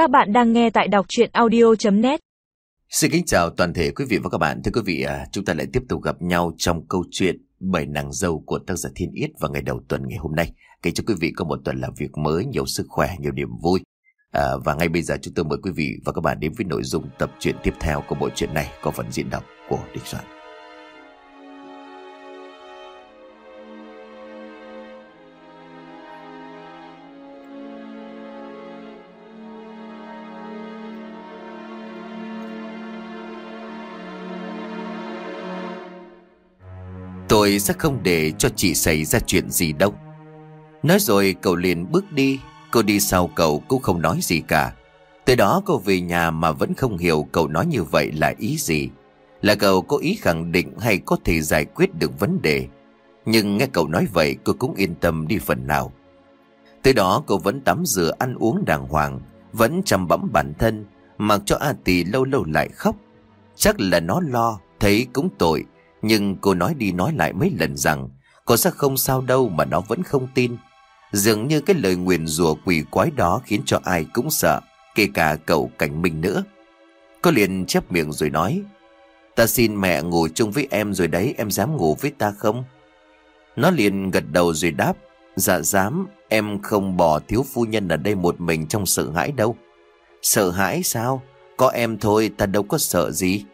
Các bạn đang nghe tại đọc chuyện audio.net Xin kính chào toàn thể quý vị và các bạn. Thưa quý vị, à, chúng ta lại tiếp tục gặp nhau trong câu chuyện Bảy nàng dâu của tác giả Thiên Yết vào ngày đầu tuần ngày hôm nay. Kính chúc quý vị có một tuần làm việc mới, nhiều sức khỏe, nhiều niềm vui. À, và ngay bây giờ chúng tôi mời quý vị và các bạn đến với nội dung tập truyện tiếp theo của bộ truyện này có phần diễn đọc của Đình Soạn. Tôi sẽ không để cho chị xảy ra chuyện gì đâu. Nói rồi, cậu liền bước đi. Cô đi sau cậu cũng không nói gì cả. Tới đó, cô về nhà mà vẫn không hiểu cậu nói như vậy là ý gì. Là cậu có ý khẳng định hay có thể giải quyết được vấn đề. Nhưng nghe cậu nói vậy, cô cũng yên tâm đi phần nào. Tới đó, cô vẫn tắm rửa, ăn uống đàng hoàng, Vẫn chăm bẵm bản thân, Mặc cho A Tì lâu lâu lại khóc. Chắc là nó lo, Thấy cũng tội nhưng cô nói đi nói lại mấy lần rằng, Cô sẽ không sao đâu mà nó vẫn không tin. Dường như cái lời nguyền rủa quỷ quái đó Khiến cho ai cũng sợ, Kể cả cậu cảnh minh nữa. Cô liền chép miệng rồi nói, Ta xin mẹ ngủ chung với em rồi đấy, Em dám ngủ với ta không? Nó liền gật đầu rồi đáp Dạ dám, Em không bỏ thiếu phu nhân ở đây một mình trong sợ hãi đâu. Sợ hãi sao? Có em thôi, ta đâu có sợ gì.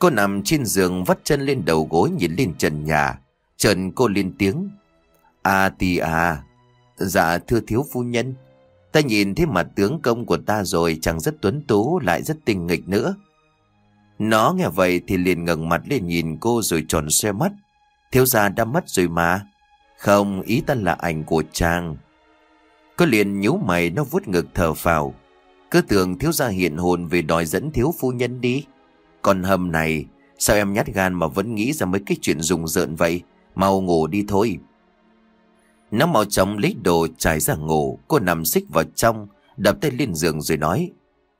Cô nằm trên giường vắt chân lên đầu gối nhìn lên trần nhà. Trần cô lên tiếng. À thì à. Dạ thưa thiếu phu nhân. Ta nhìn thấy mặt tướng công của ta rồi chẳng rất tuấn tú lại rất tinh nghịch nữa. Nó nghe vậy thì liền ngẩng mặt lên nhìn cô rồi tròn xe mắt. Thiếu gia đã mất rồi mà. Không, ý ta là ảnh của chàng. Cô liền nhíu mày nó vuốt ngực thở phào. Cứ tưởng thiếu gia hiện hồn về đòi dẫn thiếu phu nhân đi. Còn hầm này, sao em nhát gan mà vẫn nghĩ ra mấy cái chuyện rùng rợn vậy? Mau ngủ đi thôi. Nó mau chóng lấy đồ trải ra ngủ, cô nằm xích vào trong, đập tay lên giường rồi nói.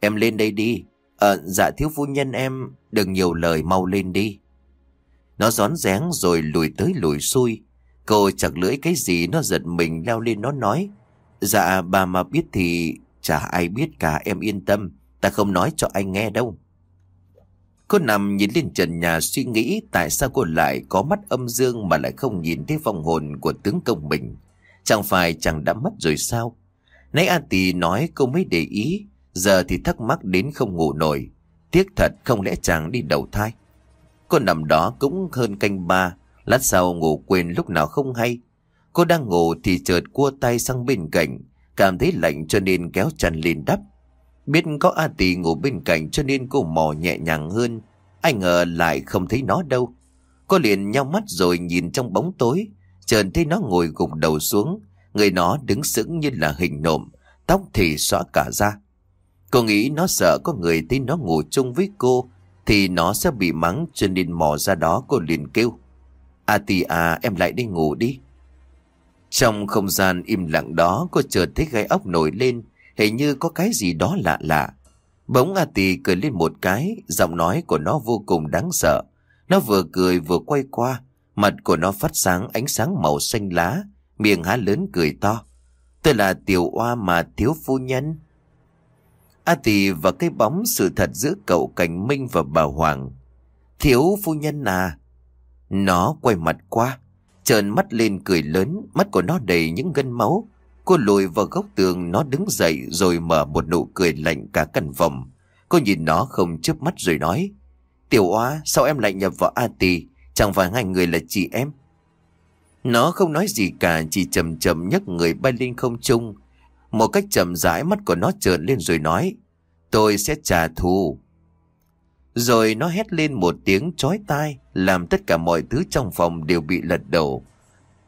Em lên đây đi. Ờ, dạ thiếu phu nhân em, đừng nhiều lời mau lên đi. Nó gión rén rồi lùi tới lùi xuôi. Cô chặt lưỡi cái gì nó giật mình leo lên nó nói. Dạ bà mà biết thì chả ai biết cả em yên tâm, ta không nói cho anh nghe đâu. Cô nằm nhìn lên trần nhà suy nghĩ tại sao cô lại có mắt âm dương mà lại không nhìn thấy vong hồn của tướng công mình. Chẳng phải chàng đã mất rồi sao? Nãy A Tì nói cô mới để ý, giờ thì thắc mắc đến không ngủ nổi. Tiếc thật không lẽ chàng đi đầu thai. Cô nằm đó cũng hơn canh ba, lát sau ngủ quên lúc nào không hay. Cô đang ngủ thì chợt cua tay sang bên cạnh, cảm thấy lạnh cho nên kéo chăn lên đắp. Biết có A Tì ngủ bên cạnh cho nên cô mò nhẹ nhàng hơn. Ai ngờ lại không thấy nó đâu. Cô liền nhau mắt rồi nhìn trong bóng tối. Chợt thấy nó ngồi gục đầu xuống. Người nó đứng sững như là hình nộm. Tóc thì xõa cả ra. Cô nghĩ nó sợ có người thấy nó ngủ chung với cô. Thì nó sẽ bị mắng cho nên mò ra đó, cô liền kêu. A Tì à em lại đi ngủ đi. Trong không gian im lặng đó, cô chợt thấy gai ốc nổi lên Hình như có cái gì đó lạ lạ. Bỗng A Tì cười lên một cái, giọng nói của nó vô cùng đáng sợ. Nó vừa cười vừa quay qua, mặt của nó phát sáng ánh sáng màu xanh lá, miệng há lớn cười to. Tôi là tiểu oa mà thiếu phu nhân. A Tì và cái bóng sự thật giữa cậu Cảnh Minh và bà Hoàng. Thiếu phu nhân à? Nó quay mặt qua, trợn mắt lên cười lớn, mắt của nó đầy những gân máu, Cô lùi vào góc tường, nó đứng dậy rồi mở một nụ cười lạnh cả căn phòng. Cô nhìn nó không chớp mắt rồi nói. Tiểu oa, sao em lại nhập vào A Tì? Chẳng phải hai người là chị em. Nó không nói gì cả, chỉ chậm chậm nhấc người bay lên không trung. Một cách chậm rãi, mắt của nó trợn lên rồi nói. Tôi sẽ trả thù. Rồi nó hét lên một tiếng chói tai, làm tất cả mọi thứ trong phòng đều bị lật đổ.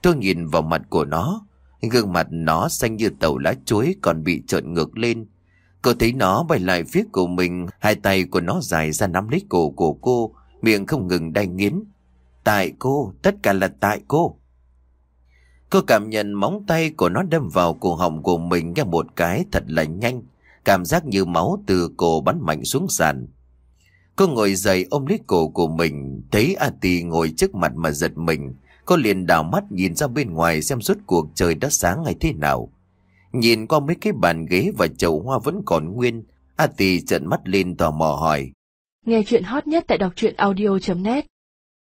Tôi nhìn vào mặt của nó Gương mặt nó xanh như tàu lá chuối còn bị trợn ngược lên. Cô thấy nó bay lại phía của mình, hai tay của nó dài ra nắm lấy cổ của cô, miệng không ngừng đay nghiến. Tại cô, tất cả là tại cô. Cô cảm nhận móng tay của nó đâm vào cổ họng của mình nghe một cái thật là nhanh, cảm giác như máu từ cổ bắn mạnh xuống sàn. Cô ngồi dậy ôm lấy cổ của mình, thấy A Tì ngồi trước mặt mà giật mình, Cô liền đảo mắt nhìn ra bên ngoài xem suốt cuộc trời đã sáng hay thế nào. Nhìn qua mấy cái bàn ghế và chậu hoa vẫn còn nguyên, A Tì trợn mắt lên tò mò hỏi. Nghe chuyện hot nhất tại đọc truyện audio.net